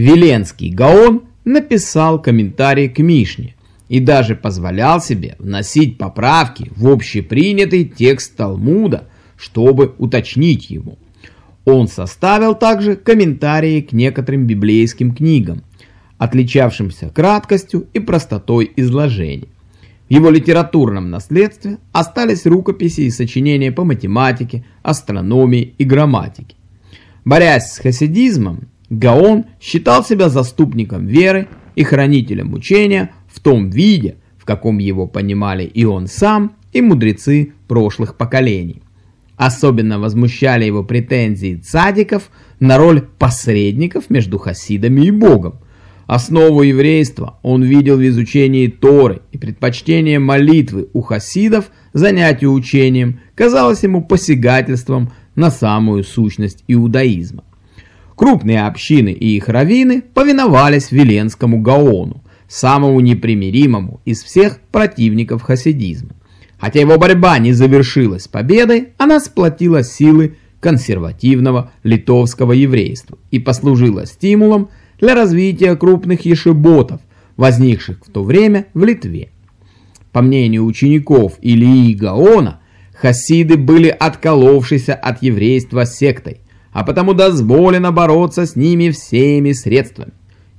Веленский Гаон написал комментарий к Мишне и даже позволял себе вносить поправки в общепринятый текст Талмуда, чтобы уточнить его. Он составил также комментарии к некоторым библейским книгам, отличавшимся краткостью и простотой изложения. В его литературном наследстве остались рукописи и сочинения по математике, астрономии и грамматике. Борясь с хасидизмом, Гаон считал себя заступником веры и хранителем учения в том виде, в каком его понимали и он сам, и мудрецы прошлых поколений. Особенно возмущали его претензии цадиков на роль посредников между хасидами и Богом. Основу еврейства он видел в изучении Торы, и предпочтение молитвы у хасидов занятию учением казалось ему посягательством на самую сущность иудаизма. Крупные общины и их раввины повиновались Веленскому Гаону, самому непримиримому из всех противников хасидизма. Хотя его борьба не завершилась победой, она сплотила силы консервативного литовского еврейства и послужила стимулом для развития крупных ешеботов, возникших в то время в Литве. По мнению учеников Илии Гаона, хасиды были отколовшейся от еврейства сектой, а потому дозволено бороться с ними всеми средствами.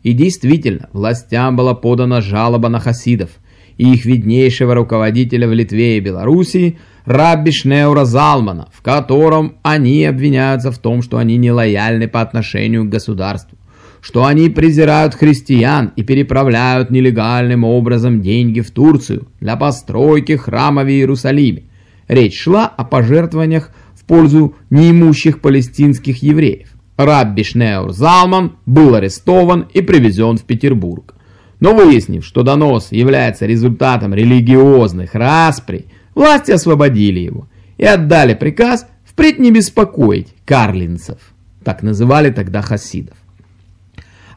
И действительно, властям была подана жалоба на хасидов и их виднейшего руководителя в Литве и Белоруссии, Рабби Шнеура Залмана, в котором они обвиняются в том, что они нелояльны по отношению к государству, что они презирают христиан и переправляют нелегальным образом деньги в Турцию для постройки храма в Иерусалиме. Речь шла о пожертвованиях пользу неимущих палестинских евреев. Рабби Шнеур Залман был арестован и привезен в Петербург. Но выяснив, что донос является результатом религиозных расприй, власти освободили его и отдали приказ впредь не беспокоить карлинцев, так называли тогда хасидов.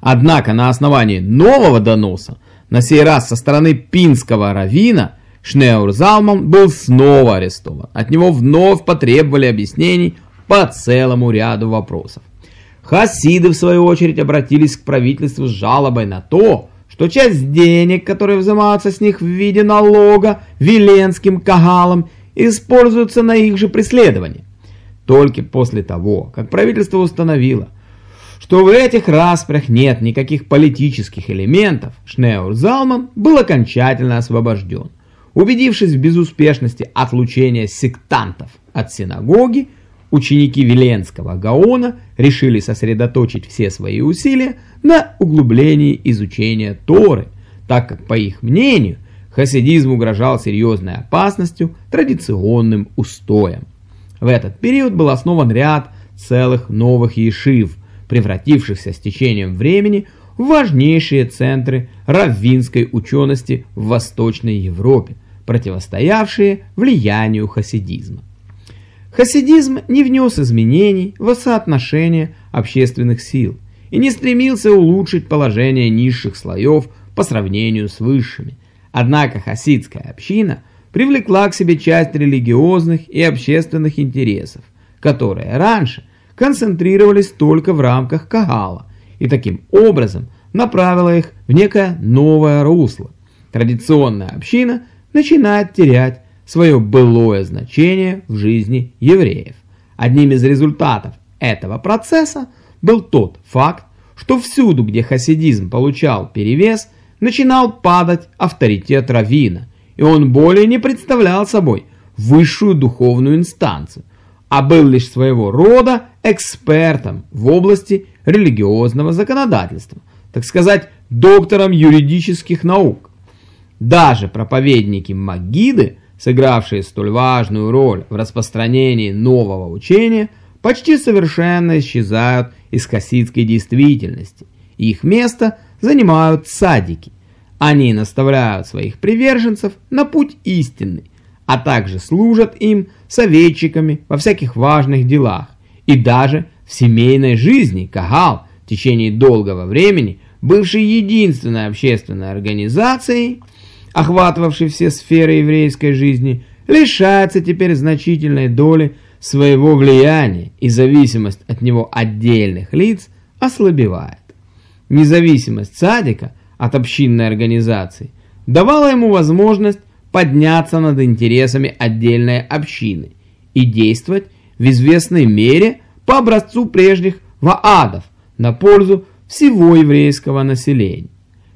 Однако на основании нового доноса, на сей раз со стороны пинского равина, Шнеур Залман был снова арестован. От него вновь потребовали объяснений по целому ряду вопросов. Хасиды, в свою очередь, обратились к правительству с жалобой на то, что часть денег, которые взимаются с них в виде налога Веленским Кагалом, используются на их же преследование. Только после того, как правительство установило, что в этих распрях нет никаких политических элементов, Шнеур Залман был окончательно освобожден. Убедившись в безуспешности отлучения сектантов от синагоги, ученики Веленского Гаона решили сосредоточить все свои усилия на углублении изучения Торы, так как, по их мнению, хасидизм угрожал серьезной опасностью традиционным устоям. В этот период был основан ряд целых новых ешив, превратившихся с течением времени в важнейшие центры раввинской учености в Восточной Европе, противостоявшие влиянию хасидизма. Хасидизм не внес изменений в соотношение общественных сил и не стремился улучшить положение низших слоев по сравнению с высшими. Однако хасидская община привлекла к себе часть религиозных и общественных интересов, которые раньше концентрировались только в рамках Кагала и таким образом направила их в некое новое русло. Традиционная община – начинает терять свое былое значение в жизни евреев. Одним из результатов этого процесса был тот факт, что всюду, где хасидизм получал перевес, начинал падать авторитет равина, и он более не представлял собой высшую духовную инстанцию, а был лишь своего рода экспертом в области религиозного законодательства, так сказать, доктором юридических наук. Даже проповедники Магиды, сыгравшие столь важную роль в распространении нового учения, почти совершенно исчезают из хасидской действительности. Их место занимают садики. Они наставляют своих приверженцев на путь истинный, а также служат им советчиками во всяких важных делах. И даже в семейной жизни Кагал в течение долгого времени, бывший единственной общественной организацией, охватывавший все сферы еврейской жизни, лишается теперь значительной доли своего влияния, и зависимость от него отдельных лиц ослабевает. независимость садика от общинной организации давала ему возможность подняться над интересами отдельной общины и действовать в известной мере по образцу прежних ваадов на пользу всего еврейского населения,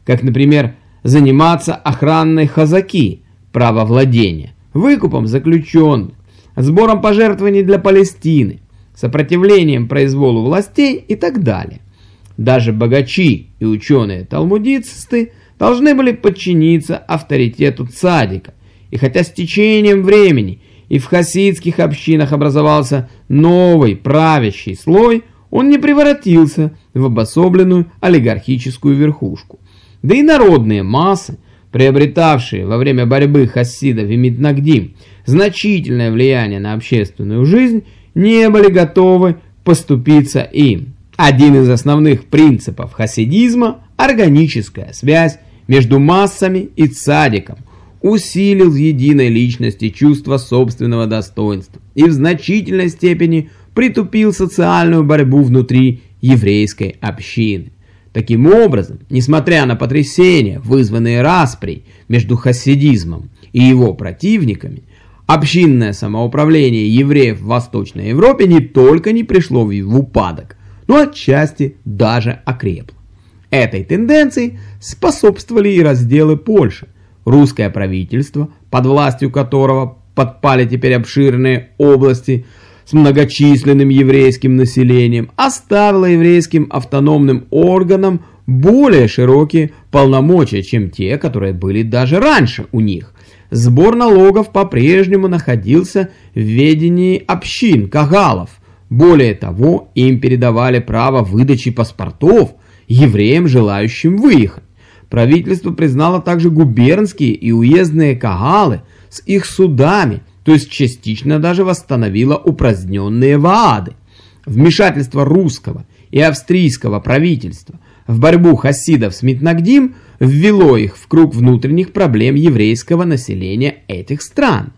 как, например, заниматься охранной хазаки, право владения, выкупом заключенных, сбором пожертвований для Палестины, сопротивлением произволу властей и так далее. Даже богачи и ученые-талмудисты должны были подчиниться авторитету цадика, и хотя с течением времени и в хасидских общинах образовался новый правящий слой, он не превратился в обособленную олигархическую верхушку. Да и народные массы, приобретавшие во время борьбы хасидов и Митнагдим значительное влияние на общественную жизнь, не были готовы поступиться им. Один из основных принципов хасидизма – органическая связь между массами и цадиком, усилил в единой личности чувство собственного достоинства и в значительной степени притупил социальную борьбу внутри еврейской общины. Таким образом, несмотря на потрясения, вызванные распрей между хасидизмом и его противниками, общинное самоуправление евреев в Восточной Европе не только не пришло в упадок, но отчасти даже окрепло. Этой тенденции способствовали и разделы Польши, русское правительство, под властью которого подпали теперь обширные области с многочисленным еврейским населением, оставило еврейским автономным органам более широкие полномочия, чем те, которые были даже раньше у них. Сбор налогов по-прежнему находился в ведении общин, кагалов. Более того, им передавали право выдачи паспортов евреям, желающим выехать. Правительство признало также губернские и уездные кагалы с их судами, то есть частично даже восстановило упраздненные ваады. Вмешательство русского и австрийского правительства в борьбу хасидов с Митнагдим ввело их в круг внутренних проблем еврейского населения этих стран.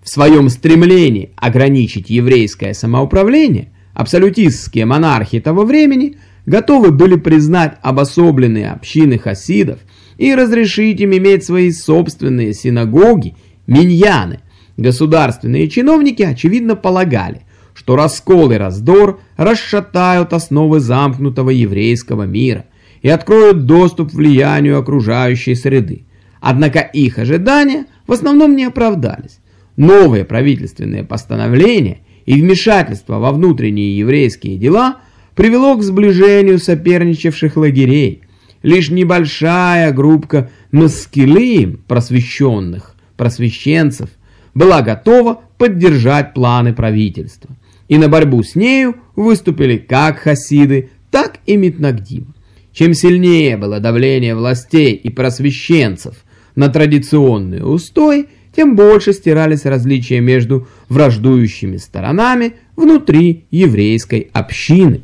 В своем стремлении ограничить еврейское самоуправление абсолютистские монархи того времени – готовы были признать обособленные общины хасидов и разрешить им иметь свои собственные синагоги, миньяны. Государственные чиновники, очевидно, полагали, что раскол и раздор расшатают основы замкнутого еврейского мира и откроют доступ влиянию окружающей среды. Однако их ожидания в основном не оправдались. Новые правительственные постановления и вмешательство во внутренние еврейские дела – привело к сближению соперничавших лагерей. Лишь небольшая группка маскилим, просвещенных, просвещенцев, была готова поддержать планы правительства. И на борьбу с нею выступили как хасиды, так и Митнагдим. Чем сильнее было давление властей и просвещенцев на традиционные устои, тем больше стирались различия между враждующими сторонами внутри еврейской общины.